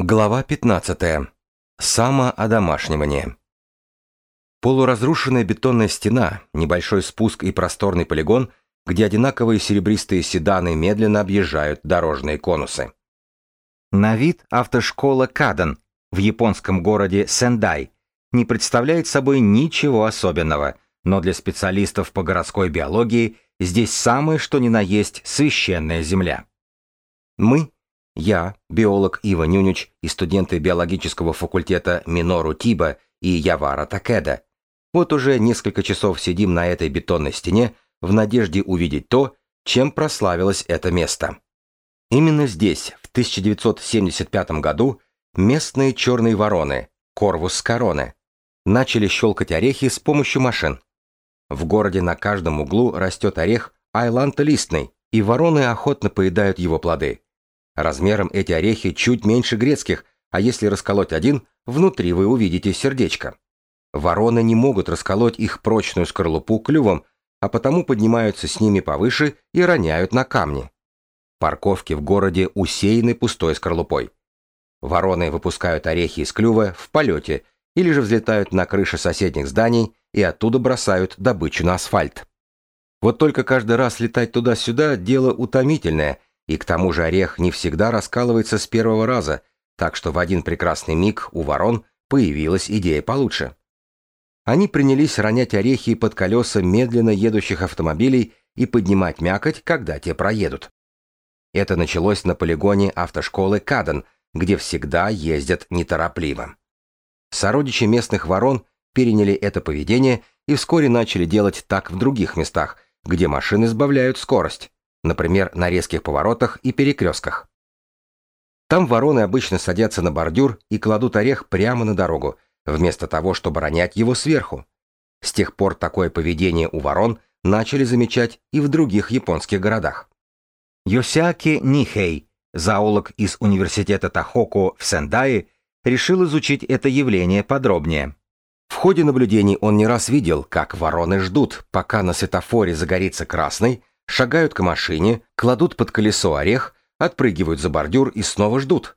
Глава 15. Самоодомашнивание. Полуразрушенная бетонная стена, небольшой спуск и просторный полигон, где одинаковые серебристые седаны медленно объезжают дорожные конусы. На вид автошкола Кадан в японском городе Сендай не представляет собой ничего особенного, но для специалистов по городской биологии здесь самое что ни на есть священная земля. Мы, я, биолог Ива Нюнич и студенты биологического факультета Минору Тиба и Явара Такеда. Вот уже несколько часов сидим на этой бетонной стене в надежде увидеть то, чем прославилось это место. Именно здесь, в 1975 году, местные черные вороны, Корвус короны, начали щелкать орехи с помощью машин. В городе на каждом углу растет орех айланта листный, и вороны охотно поедают его плоды. Размером эти орехи чуть меньше грецких, а если расколоть один, внутри вы увидите сердечко. Вороны не могут расколоть их прочную скорлупу клювом, а потому поднимаются с ними повыше и роняют на камни. Парковки в городе усеяны пустой скорлупой. Вороны выпускают орехи из клюва в полете или же взлетают на крыши соседних зданий и оттуда бросают добычу на асфальт. Вот только каждый раз летать туда-сюда – дело утомительное – и к тому же орех не всегда раскалывается с первого раза, так что в один прекрасный миг у ворон появилась идея получше. Они принялись ронять орехи под колеса медленно едущих автомобилей и поднимать мякоть, когда те проедут. Это началось на полигоне автошколы Каден, где всегда ездят неторопливо. Сородичи местных ворон переняли это поведение и вскоре начали делать так в других местах, где машины сбавляют скорость например, на резких поворотах и перекрестках. Там вороны обычно садятся на бордюр и кладут орех прямо на дорогу, вместо того, чтобы ронять его сверху. С тех пор такое поведение у ворон начали замечать и в других японских городах. Йосяки Нихей, зоолог из университета Тахоку в Сендае, решил изучить это явление подробнее. В ходе наблюдений он не раз видел, как вороны ждут, пока на светофоре загорится красный, шагают к машине, кладут под колесо орех, отпрыгивают за бордюр и снова ждут.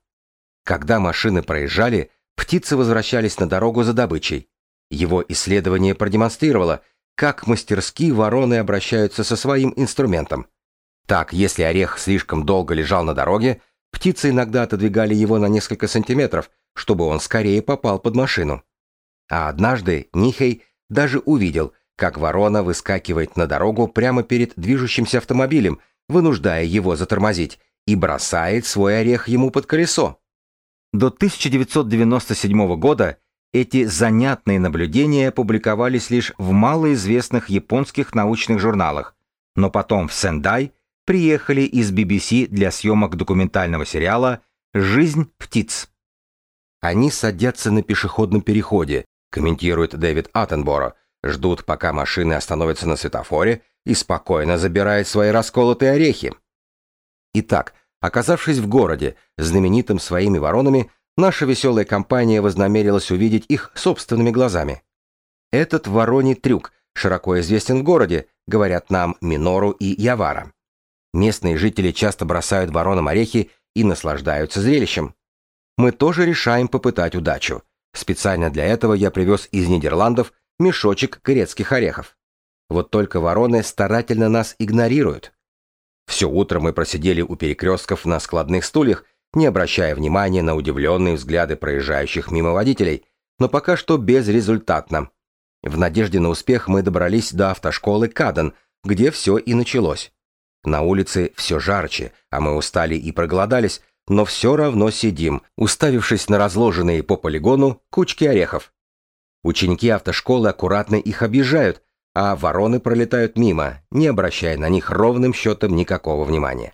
Когда машины проезжали, птицы возвращались на дорогу за добычей. Его исследование продемонстрировало, как мастерски вороны обращаются со своим инструментом. Так, если орех слишком долго лежал на дороге, птицы иногда отодвигали его на несколько сантиметров, чтобы он скорее попал под машину. А однажды Нихей даже увидел, как ворона выскакивает на дорогу прямо перед движущимся автомобилем, вынуждая его затормозить, и бросает свой орех ему под колесо. До 1997 года эти занятные наблюдения публиковались лишь в малоизвестных японских научных журналах, но потом в Сендай приехали из BBC для съемок документального сериала «Жизнь птиц». Они садятся на пешеходном переходе, комментирует Дэвид Аттенборо, ждут, пока машины остановятся на светофоре и спокойно забирают свои расколотые орехи. Итак, оказавшись в городе, знаменитым своими воронами, наша веселая компания вознамерилась увидеть их собственными глазами. Этот вороний трюк широко известен в городе, говорят нам Минору и Явара. Местные жители часто бросают воронам орехи и наслаждаются зрелищем. Мы тоже решаем попытать удачу. Специально для этого я привез из Нидерландов мешочек грецких орехов. Вот только вороны старательно нас игнорируют. Все утро мы просидели у перекрестков на складных стульях, не обращая внимания на удивленные взгляды проезжающих мимо водителей, но пока что безрезультатно. В надежде на успех мы добрались до автошколы Каден, где все и началось. На улице все жарче, а мы устали и проголодались, но все равно сидим, уставившись на разложенные по полигону кучки орехов. Ученики автошколы аккуратно их объезжают, а вороны пролетают мимо, не обращая на них ровным счетом никакого внимания.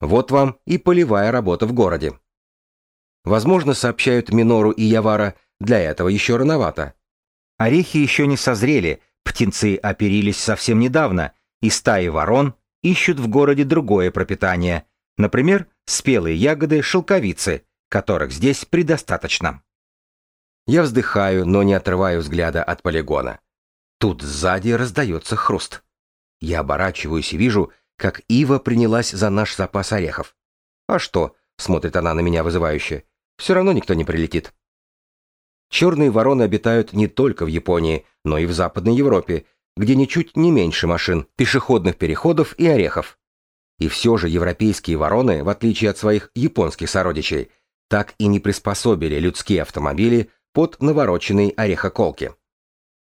Вот вам и полевая работа в городе. Возможно, сообщают Минору и Явара, для этого еще рановато. Орехи еще не созрели, птенцы оперились совсем недавно, и стаи ворон ищут в городе другое пропитание, например, спелые ягоды шелковицы, которых здесь предостаточно. Я вздыхаю, но не отрываю взгляда от полигона. Тут сзади раздается хруст. Я оборачиваюсь и вижу, как Ива принялась за наш запас орехов. «А что?» — смотрит она на меня вызывающе. Все равно никто не прилетит. Черные вороны обитают не только в Японии, но и в Западной Европе, где ничуть не меньше машин, пешеходных переходов и орехов. И все же европейские вороны, в отличие от своих японских сородичей, так и не приспособили людские автомобили под навороченные орехоколки.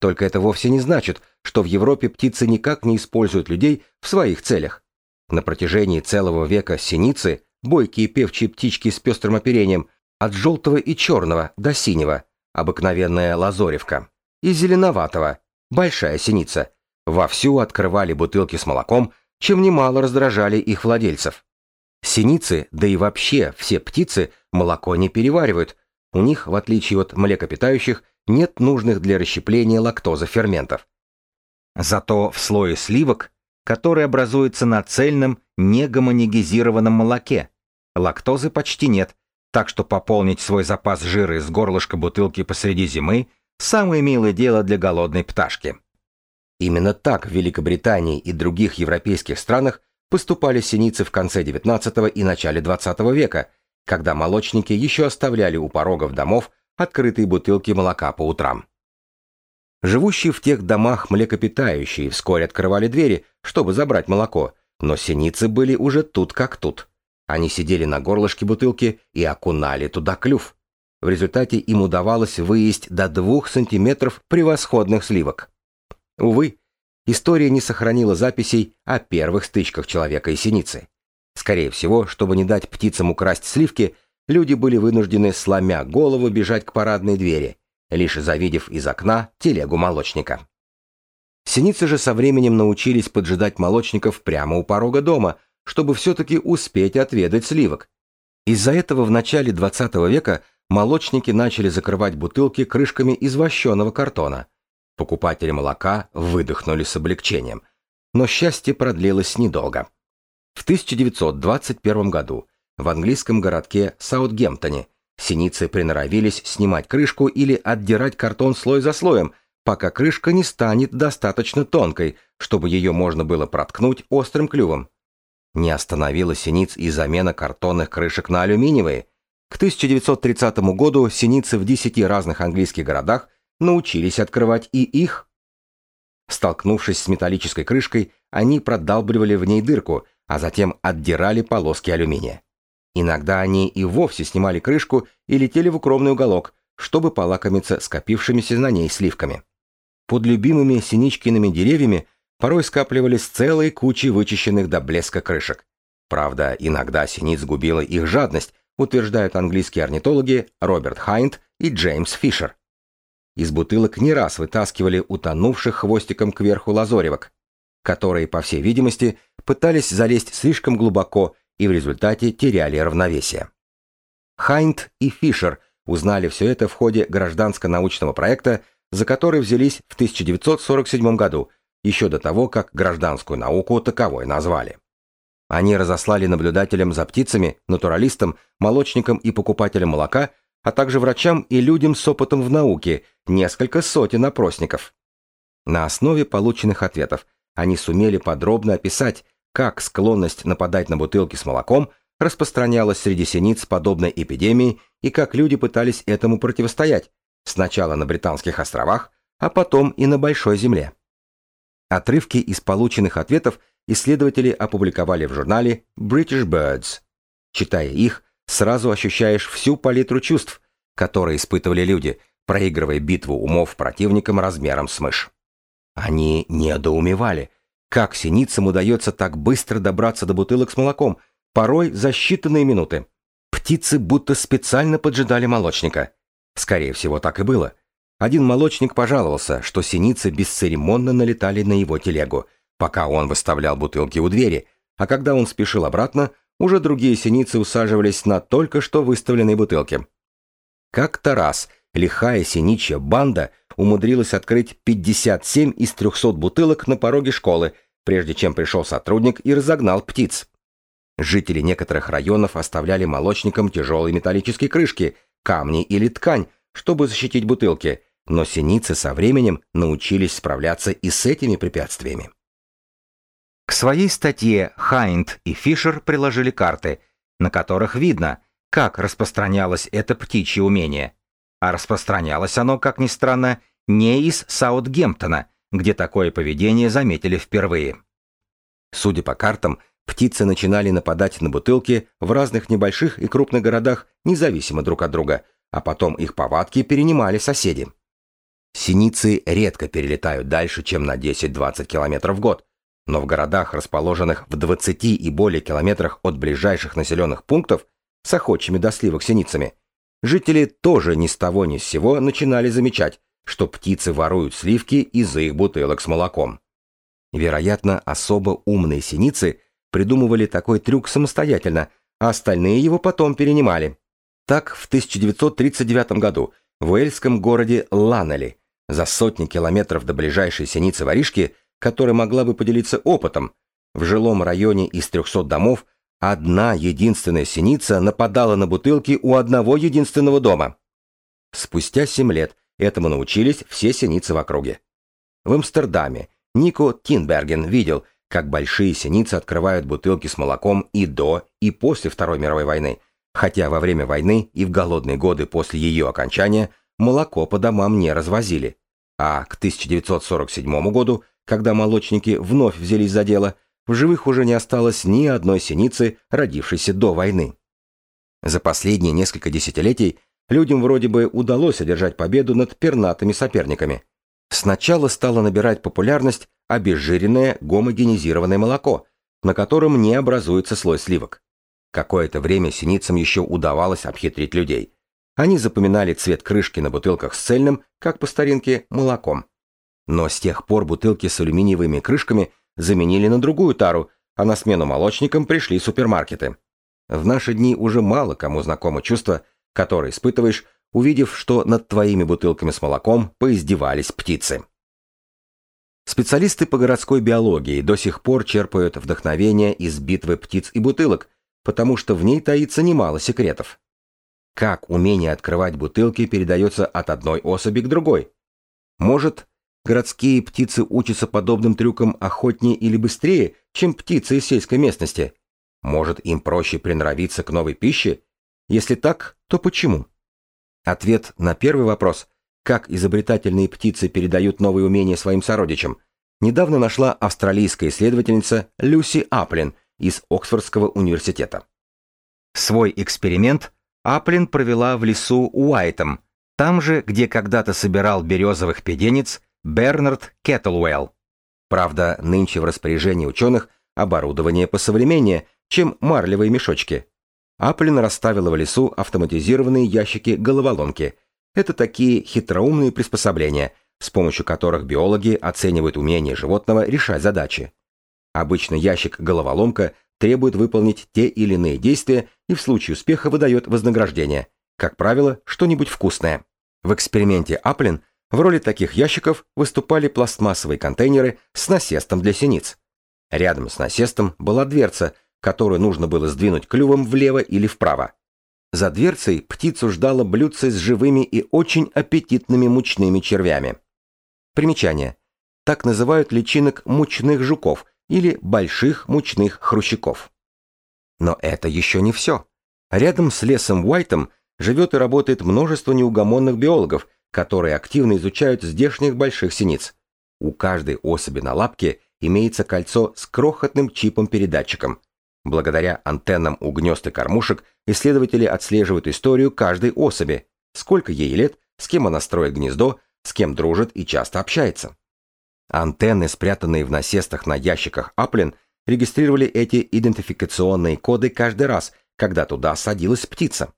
Только это вовсе не значит, что в Европе птицы никак не используют людей в своих целях. На протяжении целого века синицы, бойкие певчие птички с пестрым оперением, от желтого и черного до синего, обыкновенная лазоревка, и зеленоватого, большая синица, вовсю открывали бутылки с молоком, чем немало раздражали их владельцев. Синицы, да и вообще все птицы, молоко не переваривают. У них, в отличие от млекопитающих, нет нужных для расщепления лактоза ферментов. Зато в слое сливок, который образуется на цельном негомонигизированном молоке, лактозы почти нет, так что пополнить свой запас жира из горлышка бутылки посреди зимы – самое милое дело для голодной пташки. Именно так в Великобритании и других европейских странах поступали синицы в конце XIX и начале XX века, когда молочники еще оставляли у порогов домов открытые бутылки молока по утрам. Живущие в тех домах млекопитающие вскоре открывали двери, чтобы забрать молоко, но синицы были уже тут как тут. Они сидели на горлышке бутылки и окунали туда клюв. В результате им удавалось выесть до двух сантиметров превосходных сливок. Увы, история не сохранила записей о первых стычках человека и синицы. Скорее всего, чтобы не дать птицам украсть сливки, люди были вынуждены, сломя голову, бежать к парадной двери, лишь завидев из окна телегу молочника. Синицы же со временем научились поджидать молочников прямо у порога дома, чтобы все-таки успеть отведать сливок. Из-за этого в начале 20 века молочники начали закрывать бутылки крышками из вощеного картона. Покупатели молока выдохнули с облегчением. Но счастье продлилось недолго. В 1921 году в английском городке Саутгемптоне синицы приноровились снимать крышку или отдирать картон слой за слоем, пока крышка не станет достаточно тонкой, чтобы ее можно было проткнуть острым клювом. Не остановила синиц и замена картонных крышек на алюминиевые. К 1930 году синицы в 10 разных английских городах научились открывать и их. Столкнувшись с металлической крышкой, они продалбливали в ней дырку, а затем отдирали полоски алюминия. Иногда они и вовсе снимали крышку и летели в укромный уголок, чтобы полакомиться скопившимися на ней сливками. Под любимыми синичкиными деревьями порой скапливались целые кучи вычищенных до блеска крышек. Правда, иногда синиц губила их жадность, утверждают английские орнитологи Роберт Хайнт и Джеймс Фишер. Из бутылок не раз вытаскивали утонувших хвостиком кверху лазоревок, которые, по всей видимости, пытались залезть слишком глубоко и в результате теряли равновесие. Хайнт и Фишер узнали все это в ходе гражданско-научного проекта, за который взялись в 1947 году, еще до того, как гражданскую науку таковой назвали. Они разослали наблюдателям за птицами, натуралистам, молочникам и покупателям молока, а также врачам и людям с опытом в науке несколько сотен опросников. На основе полученных ответов они сумели подробно описать, как склонность нападать на бутылки с молоком распространялась среди синиц подобной эпидемии и как люди пытались этому противостоять, сначала на Британских островах, а потом и на Большой Земле. Отрывки из полученных ответов исследователи опубликовали в журнале British Birds. Читая их, сразу ощущаешь всю палитру чувств, которые испытывали люди, проигрывая битву умов противникам размером с мышь. Они недоумевали, как синицам удается так быстро добраться до бутылок с молоком, порой за считанные минуты. Птицы будто специально поджидали молочника. Скорее всего, так и было. Один молочник пожаловался, что синицы бесцеремонно налетали на его телегу, пока он выставлял бутылки у двери, а когда он спешил обратно, уже другие синицы усаживались на только что выставленные бутылки. Как-то раз лихая синичья банда умудрилась открыть 57 из 300 бутылок на пороге школы, прежде чем пришел сотрудник и разогнал птиц. Жители некоторых районов оставляли молочникам тяжелые металлические крышки, камни или ткань, чтобы защитить бутылки, но синицы со временем научились справляться и с этими препятствиями. К своей статье Хайнт и Фишер приложили карты, на которых видно, как распространялось это птичье умение. А распространялось оно, как ни странно, не из Саутгемптона, где такое поведение заметили впервые. Судя по картам, птицы начинали нападать на бутылки в разных небольших и крупных городах, независимо друг от друга, а потом их повадки перенимали соседи. Синицы редко перелетают дальше, чем на 10-20 км в год, но в городах, расположенных в 20 и более километрах от ближайших населенных пунктов с охотчими до сливок синицами, жители тоже ни с того ни с сего начинали замечать, что птицы воруют сливки из их бутылок с молоком. Вероятно, особо умные синицы придумывали такой трюк самостоятельно, а остальные его потом перенимали. Так, в 1939 году в уэльском городе Ланнели за сотни километров до ближайшей синицы-воришки, которая могла бы поделиться опытом, в жилом районе из 300 домов одна единственная синица нападала на бутылки у одного единственного дома. Спустя 7 лет этому научились все синицы в округе. В Амстердаме Нико Тинберген видел, как большие синицы открывают бутылки с молоком и до, и после Второй мировой войны, хотя во время войны и в голодные годы после ее окончания – молоко по домам не развозили. А к 1947 году, когда молочники вновь взялись за дело, в живых уже не осталось ни одной синицы, родившейся до войны. За последние несколько десятилетий людям вроде бы удалось одержать победу над пернатыми соперниками. Сначала стало набирать популярность обезжиренное гомогенизированное молоко, на котором не образуется слой сливок. Какое-то время синицам еще удавалось обхитрить людей. Они запоминали цвет крышки на бутылках с цельным, как по старинке, молоком. Но с тех пор бутылки с алюминиевыми крышками заменили на другую тару, а на смену молочникам пришли супермаркеты. В наши дни уже мало кому знакомо чувство, которое испытываешь, увидев, что над твоими бутылками с молоком поиздевались птицы. Специалисты по городской биологии до сих пор черпают вдохновение из битвы птиц и бутылок, потому что в ней таится немало секретов. Как умение открывать бутылки передается от одной особи к другой? Может, городские птицы учатся подобным трюкам охотнее или быстрее, чем птицы из сельской местности? Может, им проще приноровиться к новой пище? Если так, то почему? Ответ на первый вопрос, как изобретательные птицы передают новые умения своим сородичам, недавно нашла австралийская исследовательница Люси Аплин из Оксфордского университета. Свой эксперимент Аплин провела в лесу Уайтом, там же, где когда-то собирал березовых педенец Бернард Кеттлуэлл. Правда, нынче в распоряжении ученых оборудование посовременнее, чем марлевые мешочки. Аплин расставила в лесу автоматизированные ящики-головоломки. Это такие хитроумные приспособления, с помощью которых биологи оценивают умение животного решать задачи. Обычно ящик-головоломка требует выполнить те или иные действия и в случае успеха выдает вознаграждение, как правило, что-нибудь вкусное. В эксперименте Аплин в роли таких ящиков выступали пластмассовые контейнеры с насестом для синиц. Рядом с насестом была дверца, которую нужно было сдвинуть клювом влево или вправо. За дверцей птицу ждало блюдце с живыми и очень аппетитными мучными червями. Примечание. Так называют личинок мучных жуков или больших мучных хрущиков. Но это еще не все. Рядом с лесом Уайтом живет и работает множество неугомонных биологов, которые активно изучают здешних больших синиц. У каждой особи на лапке имеется кольцо с крохотным чипом-передатчиком. Благодаря антеннам у гнезд и кормушек исследователи отслеживают историю каждой особи, сколько ей лет, с кем она строит гнездо, с кем дружит и часто общается. Антенны, спрятанные в насестах на ящиках Аплин, регистрировали эти идентификационные коды каждый раз, когда туда садилась птица.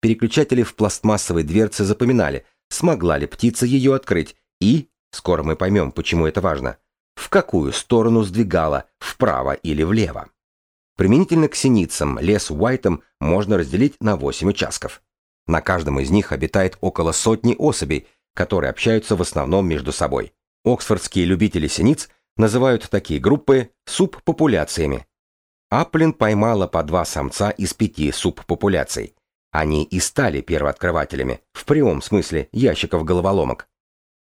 Переключатели в пластмассовой дверце запоминали, смогла ли птица ее открыть и, скоро мы поймем, почему это важно, в какую сторону сдвигала, вправо или влево. Применительно к синицам лес Уайтом можно разделить на 8 участков. На каждом из них обитает около сотни особей, которые общаются в основном между собой. Оксфордские любители синиц называют такие группы субпопуляциями. Аплин поймала по два самца из пяти субпопуляций. Они и стали первооткрывателями, в прямом смысле ящиков головоломок.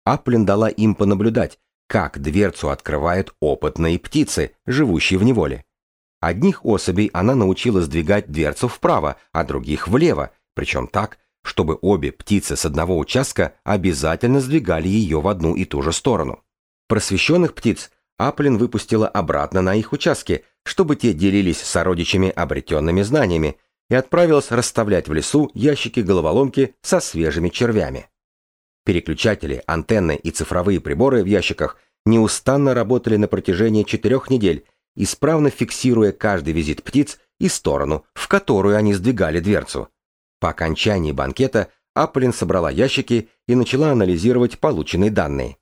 Аплин дала им понаблюдать, как дверцу открывают опытные птицы, живущие в неволе. Одних особей она научила сдвигать дверцу вправо, а других влево, причем так, чтобы обе птицы с одного участка обязательно сдвигали ее в одну и ту же сторону. Просвещенных птиц Аплин выпустила обратно на их участки, чтобы те делились с сородичами обретенными знаниями, и отправилась расставлять в лесу ящики-головоломки со свежими червями. Переключатели, антенны и цифровые приборы в ящиках неустанно работали на протяжении четырех недель, исправно фиксируя каждый визит птиц и сторону, в которую они сдвигали дверцу. По окончании банкета Аплин собрала ящики и начала анализировать полученные данные.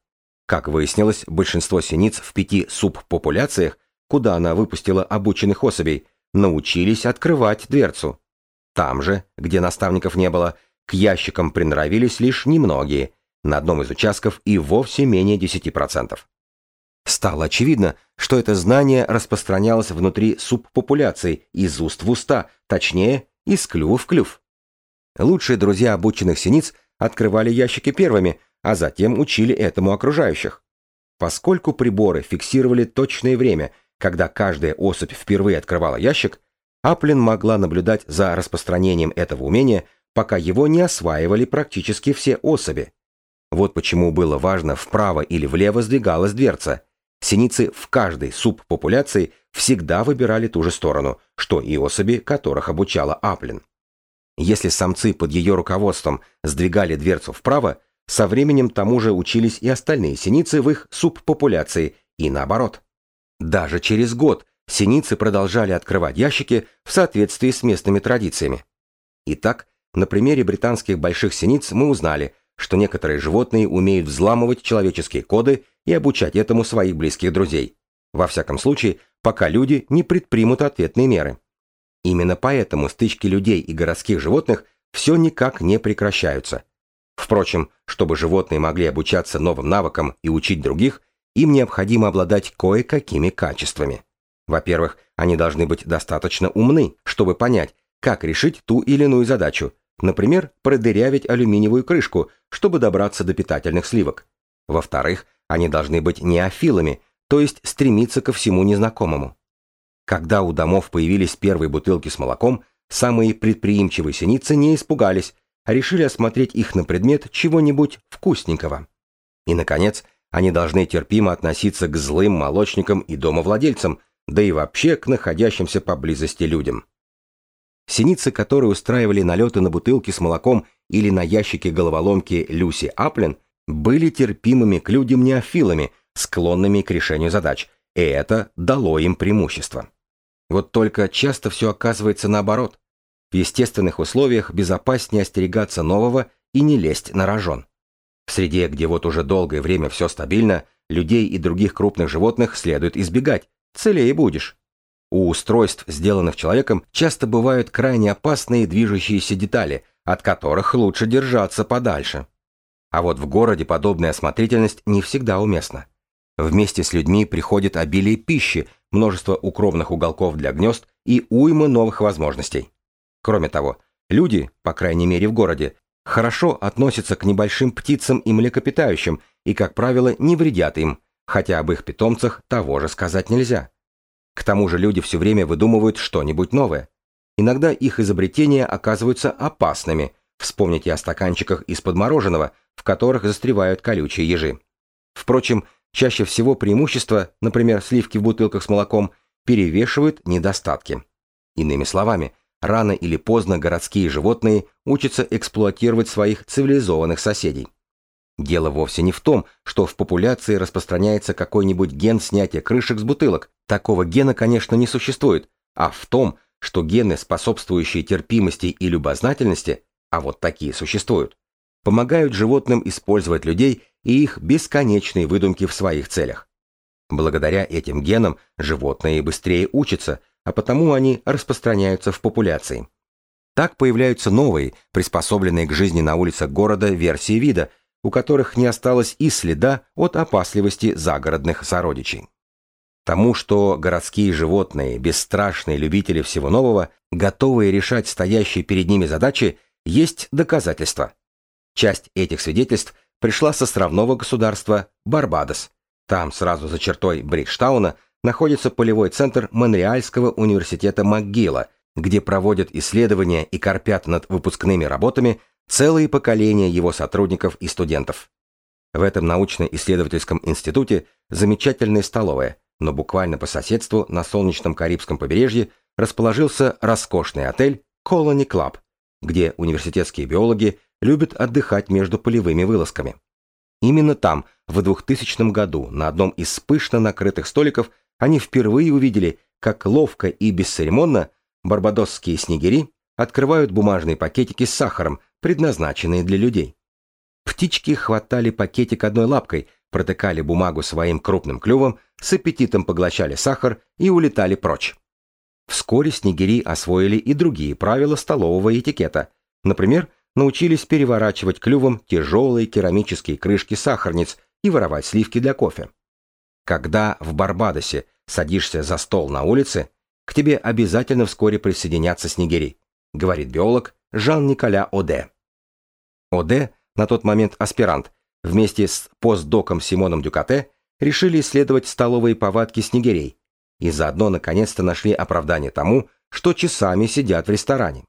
Как выяснилось, большинство синиц в пяти субпопуляциях, куда она выпустила обученных особей, научились открывать дверцу. Там же, где наставников не было, к ящикам приноровились лишь немногие, на одном из участков и вовсе менее 10%. Стало очевидно, что это знание распространялось внутри субпопуляций из уст в уста, точнее, из клюва в клюв. Лучшие друзья обученных синиц открывали ящики первыми, а затем учили этому окружающих. Поскольку приборы фиксировали точное время, когда каждая особь впервые открывала ящик, Аплин могла наблюдать за распространением этого умения, пока его не осваивали практически все особи. Вот почему было важно, вправо или влево сдвигалась дверца. Синицы в каждой субпопуляции всегда выбирали ту же сторону, что и особи, которых обучала Аплин. Если самцы под ее руководством сдвигали дверцу вправо, со временем тому же учились и остальные синицы в их субпопуляции, и наоборот. Даже через год синицы продолжали открывать ящики в соответствии с местными традициями. Итак, на примере британских больших синиц мы узнали, что некоторые животные умеют взламывать человеческие коды и обучать этому своих близких друзей. Во всяком случае, пока люди не предпримут ответные меры. Именно поэтому стычки людей и городских животных все никак не прекращаются. Впрочем, чтобы животные могли обучаться новым навыкам и учить других, им необходимо обладать кое-какими качествами. Во-первых, они должны быть достаточно умны, чтобы понять, как решить ту или иную задачу, например, продырявить алюминиевую крышку, чтобы добраться до питательных сливок. Во-вторых, они должны быть неофилами, то есть стремиться ко всему незнакомому. Когда у домов появились первые бутылки с молоком, самые предприимчивые синицы не испугались, а решили осмотреть их на предмет чего-нибудь вкусненького. И, наконец, они должны терпимо относиться к злым молочникам и домовладельцам, да и вообще к находящимся поблизости людям. Синицы, которые устраивали налеты на бутылки с молоком или на ящики головоломки Люси Аплин, были терпимыми к людям неофилами, склонными к решению задач, и это дало им преимущество. Вот только часто все оказывается наоборот. В естественных условиях безопаснее остерегаться нового и не лезть на рожон. В среде, где вот уже долгое время все стабильно, людей и других крупных животных следует избегать, целее будешь. У устройств, сделанных человеком, часто бывают крайне опасные движущиеся детали, от которых лучше держаться подальше. А вот в городе подобная осмотрительность не всегда уместна. Вместе с людьми приходит обилие пищи, множество укромных уголков для гнезд и уйма новых возможностей. Кроме того, люди, по крайней мере в городе, хорошо относятся к небольшим птицам и млекопитающим и, как правило, не вредят им, хотя об их питомцах того же сказать нельзя. К тому же люди все время выдумывают что-нибудь новое. Иногда их изобретения оказываются опасными. Вспомните о стаканчиках из-под мороженого, в которых застревают колючие ежи. Впрочем, Чаще всего преимущества, например, сливки в бутылках с молоком, перевешивают недостатки. Иными словами, рано или поздно городские животные учатся эксплуатировать своих цивилизованных соседей. Дело вовсе не в том, что в популяции распространяется какой-нибудь ген снятия крышек с бутылок. Такого гена, конечно, не существует, а в том, что гены, способствующие терпимости и любознательности, а вот такие существуют, помогают животным использовать людей и их бесконечные выдумки в своих целях. Благодаря этим генам животные быстрее учатся, а потому они распространяются в популяции. Так появляются новые, приспособленные к жизни на улицах города версии вида, у которых не осталось и следа от опасливости загородных сородичей. Тому, что городские животные, бесстрашные любители всего нового, готовые решать стоящие перед ними задачи, есть доказательства. Часть этих свидетельств пришла со островного государства Барбадос. Там, сразу за чертой Бриджтауна, находится полевой центр Монреальского университета МcGill, где проводят исследования и корпят над выпускными работами целые поколения его сотрудников и студентов. В этом научно-исследовательском институте замечательная столовая, но буквально по соседству на солнечном Карибском побережье расположился роскошный отель Colony Club, где университетские биологи любят отдыхать между полевыми вылазками. Именно там, в 2000 году, на одном из пышно накрытых столиков, они впервые увидели, как ловко и бесцеремонно барбадосские снегири открывают бумажные пакетики с сахаром, предназначенные для людей. Птички хватали пакетик одной лапкой, протыкали бумагу своим крупным клювом, с аппетитом поглощали сахар и улетали прочь. Вскоре снегири освоили и другие правила столового этикета. Например, научились переворачивать клювом тяжелые керамические крышки сахарниц и воровать сливки для кофе. Когда в Барбадосе садишься за стол на улице, к тебе обязательно вскоре присоединятся снегири, говорит биолог Жан-Николя Оде. Оде, на тот момент аспирант, вместе с постдоком Симоном Дюкате решили исследовать столовые повадки снегирей и заодно наконец-то нашли оправдание тому, что часами сидят в ресторане.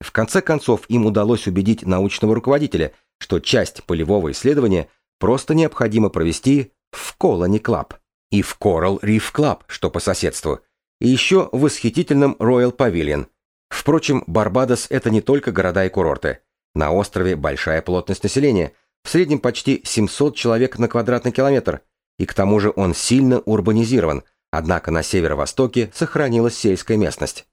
В конце концов им удалось убедить научного руководителя, что часть полевого исследования просто необходимо провести в Colony Club и в Coral Reef Club, что по соседству, и еще в восхитительном Royal Pavilion. Впрочем, Барбадос – это не только города и курорты. На острове большая плотность населения, в среднем почти 700 человек на квадратный километр, и к тому же он сильно урбанизирован, однако на северо-востоке сохранилась сельская местность.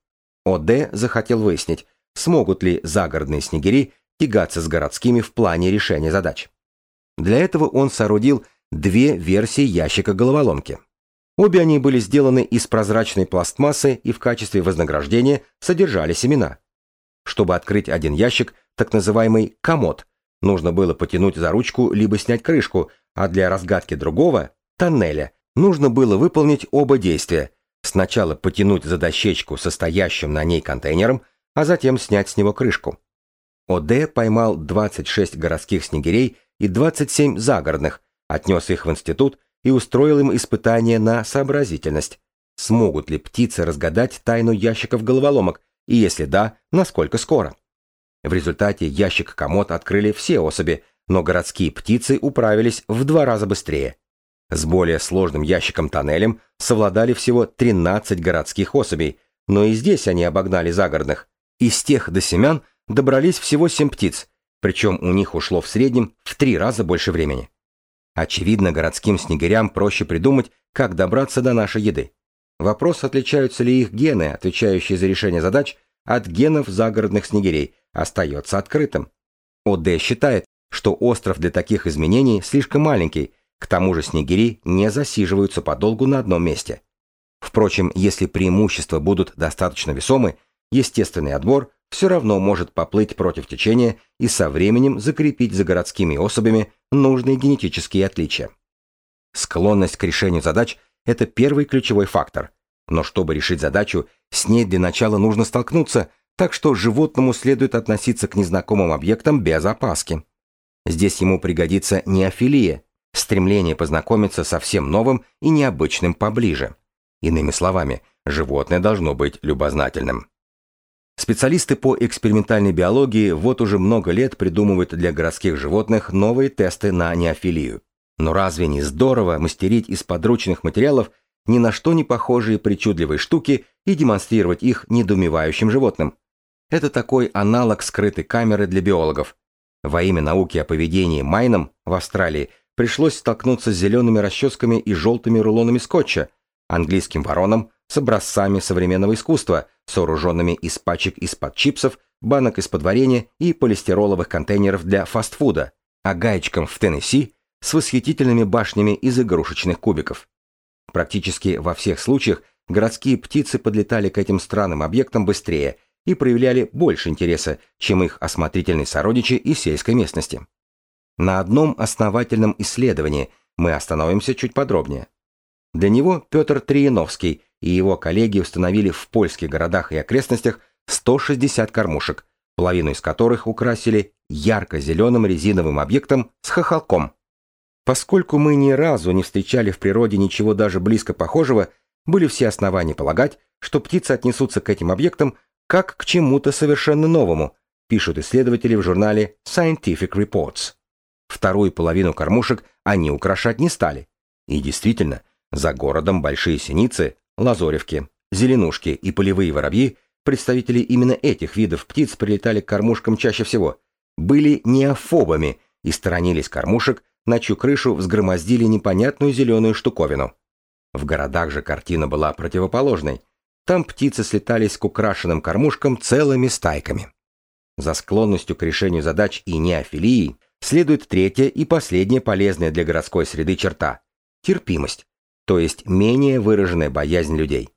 ОД захотел выяснить, смогут ли загородные снегири тягаться с городскими в плане решения задач. Для этого он соорудил две версии ящика головоломки. Обе они были сделаны из прозрачной пластмассы и в качестве вознаграждения содержали семена. Чтобы открыть один ящик, так называемый комод, нужно было потянуть за ручку либо снять крышку, а для разгадки другого, тоннеля, нужно было выполнить оба действия. Сначала потянуть за дощечку состоящим на ней контейнером, а затем снять с него крышку. ОД поймал 26 городских снегирей и 27 загородных, отнес их в институт и устроил им испытание на сообразительность. Смогут ли птицы разгадать тайну ящиков головоломок, и если да, насколько скоро? В результате ящик комод открыли все особи, но городские птицы управились в два раза быстрее. С более сложным ящиком-тоннелем совладали всего 13 городских особей, но и здесь они обогнали загородных. Из тех до семян добрались всего 7 птиц, причем у них ушло в среднем в три раза больше времени. Очевидно, городским снегирям проще придумать, как добраться до нашей еды. Вопрос, отличаются ли их гены, отвечающие за решение задач, от генов загородных снегирей, остается открытым. ОД считает, что остров для таких изменений слишком маленький, к тому же снегири не засиживаются подолгу на одном месте. Впрочем, если преимущества будут достаточно весомы, естественный отбор все равно может поплыть против течения и со временем закрепить за городскими особями нужные генетические отличия. Склонность к решению задач – это первый ключевой фактор. Но чтобы решить задачу, с ней для начала нужно столкнуться, так что животному следует относиться к незнакомым объектам без опаски. Здесь ему пригодится неофилия, стремление познакомиться со всем новым и необычным поближе. Иными словами, животное должно быть любознательным. Специалисты по экспериментальной биологии вот уже много лет придумывают для городских животных новые тесты на неофилию. Но разве не здорово мастерить из подручных материалов ни на что не похожие причудливые штуки и демонстрировать их недоумевающим животным? Это такой аналог скрытой камеры для биологов. Во имя науки о поведении майном в Австралии пришлось столкнуться с зелеными расческами и желтыми рулонами скотча, английским вороном, с образцами современного искусства, сооруженными из пачек из-под чипсов, банок из-под варенья и полистироловых контейнеров для фастфуда, а гаечком в Теннесси с восхитительными башнями из игрушечных кубиков. Практически во всех случаях городские птицы подлетали к этим странным объектам быстрее и проявляли больше интереса, чем их осмотрительные сородичи из сельской местности. На одном основательном исследовании мы остановимся чуть подробнее. Для него Петр Триеновский и его коллеги установили в польских городах и окрестностях 160 кормушек, половину из которых украсили ярко-зеленым резиновым объектом с хохолком. Поскольку мы ни разу не встречали в природе ничего даже близко похожего, были все основания полагать, что птицы отнесутся к этим объектам как к чему-то совершенно новому, пишут исследователи в журнале Scientific Reports. Вторую половину кормушек они украшать не стали. И действительно, за городом большие синицы, лазоревки, зеленушки и полевые воробьи, представители именно этих видов птиц прилетали к кормушкам чаще всего, были неофобами и сторонились кормушек, на чью крышу взгромоздили непонятную зеленую штуковину. В городах же картина была противоположной. Там птицы слетались к украшенным кормушкам целыми стайками. За склонностью к решению задач и неофилией следует третья и последняя полезная для городской среды черта – терпимость, то есть менее выраженная боязнь людей.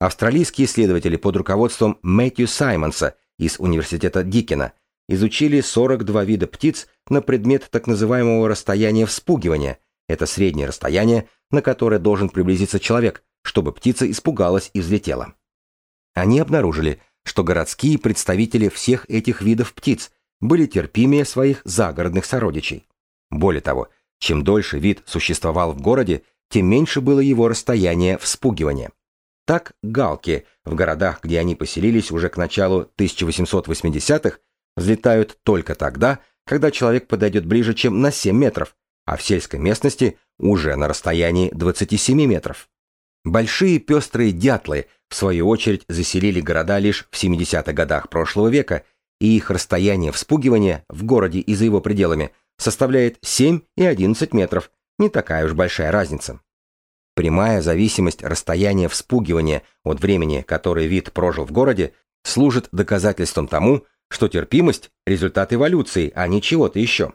Австралийские исследователи под руководством Мэтью Саймонса из Университета Диккена изучили 42 вида птиц на предмет так называемого расстояния вспугивания. Это среднее расстояние, на которое должен приблизиться человек, чтобы птица испугалась и взлетела. Они обнаружили, что городские представители всех этих видов птиц были терпимее своих загородных сородичей. Более того, чем дольше вид существовал в городе, тем меньше было его расстояние вспугивания. Так галки в городах, где они поселились уже к началу 1880-х, взлетают только тогда, когда человек подойдет ближе, чем на 7 метров, а в сельской местности уже на расстоянии 27 метров. Большие пестрые дятлы, в свою очередь, заселили города лишь в 70-х годах прошлого века, и их расстояние вспугивания в городе и за его пределами составляет 7 и 11 метров, не такая уж большая разница. Прямая зависимость расстояния вспугивания от времени, которое вид прожил в городе, служит доказательством тому, что терпимость – результат эволюции, а не чего-то еще.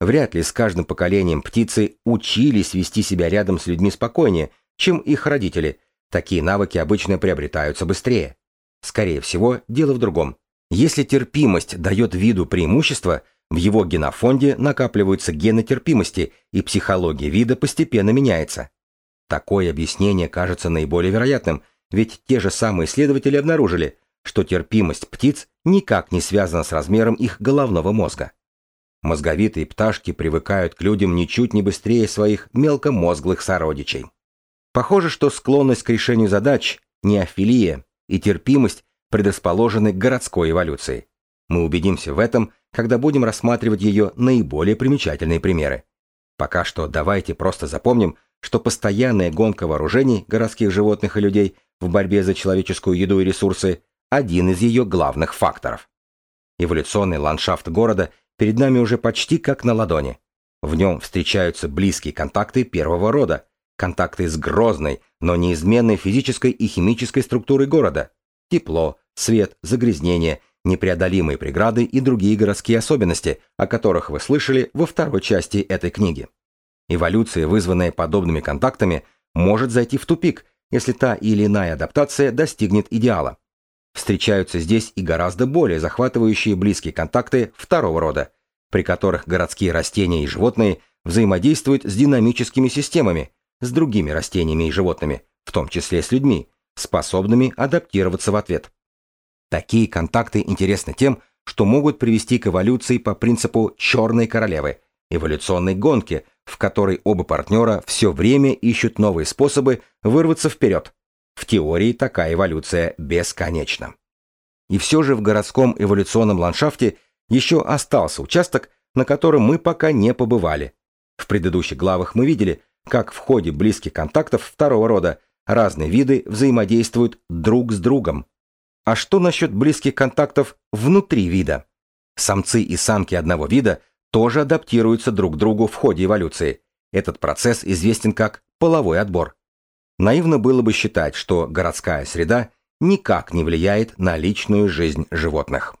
Вряд ли с каждым поколением птицы учились вести себя рядом с людьми спокойнее, чем их родители. Такие навыки обычно приобретаются быстрее. Скорее всего, дело в другом. Если терпимость дает виду преимущество, в его генофонде накапливаются гены терпимости, и психология вида постепенно меняется. Такое объяснение кажется наиболее вероятным, ведь те же самые исследователи обнаружили, что терпимость птиц никак не связана с размером их головного мозга. Мозговитые пташки привыкают к людям ничуть не быстрее своих мелкомозглых сородичей. Похоже, что склонность к решению задач, неофилия и терпимость предрасположены к городской эволюции. Мы убедимся в этом, когда будем рассматривать ее наиболее примечательные примеры. Пока что давайте просто запомним, что постоянная гонка вооружений городских животных и людей в борьбе за человеческую еду и ресурсы – один из ее главных факторов. Эволюционный ландшафт города перед нами уже почти как на ладони. В нем встречаются близкие контакты первого рода, контакты с грозной, но неизменной физической и химической структурой города, тепло, свет, загрязнение, непреодолимые преграды и другие городские особенности, о которых вы слышали во второй части этой книги. Эволюция, вызванная подобными контактами, может зайти в тупик, если та или иная адаптация достигнет идеала. Встречаются здесь и гораздо более захватывающие близкие контакты второго рода, при которых городские растения и животные взаимодействуют с динамическими системами, с другими растениями и животными, в том числе с людьми, способными адаптироваться в ответ. Такие контакты интересны тем, что могут привести к эволюции по принципу черной королевы, эволюционной гонки, в которой оба партнера все время ищут новые способы вырваться вперед. В теории такая эволюция бесконечна. И все же в городском эволюционном ландшафте еще остался участок, на котором мы пока не побывали. В предыдущих главах мы видели, как в ходе близких контактов второго рода разные виды взаимодействуют друг с другом, а что насчет близких контактов внутри вида? Самцы и самки одного вида тоже адаптируются друг к другу в ходе эволюции. Этот процесс известен как половой отбор. Наивно было бы считать, что городская среда никак не влияет на личную жизнь животных.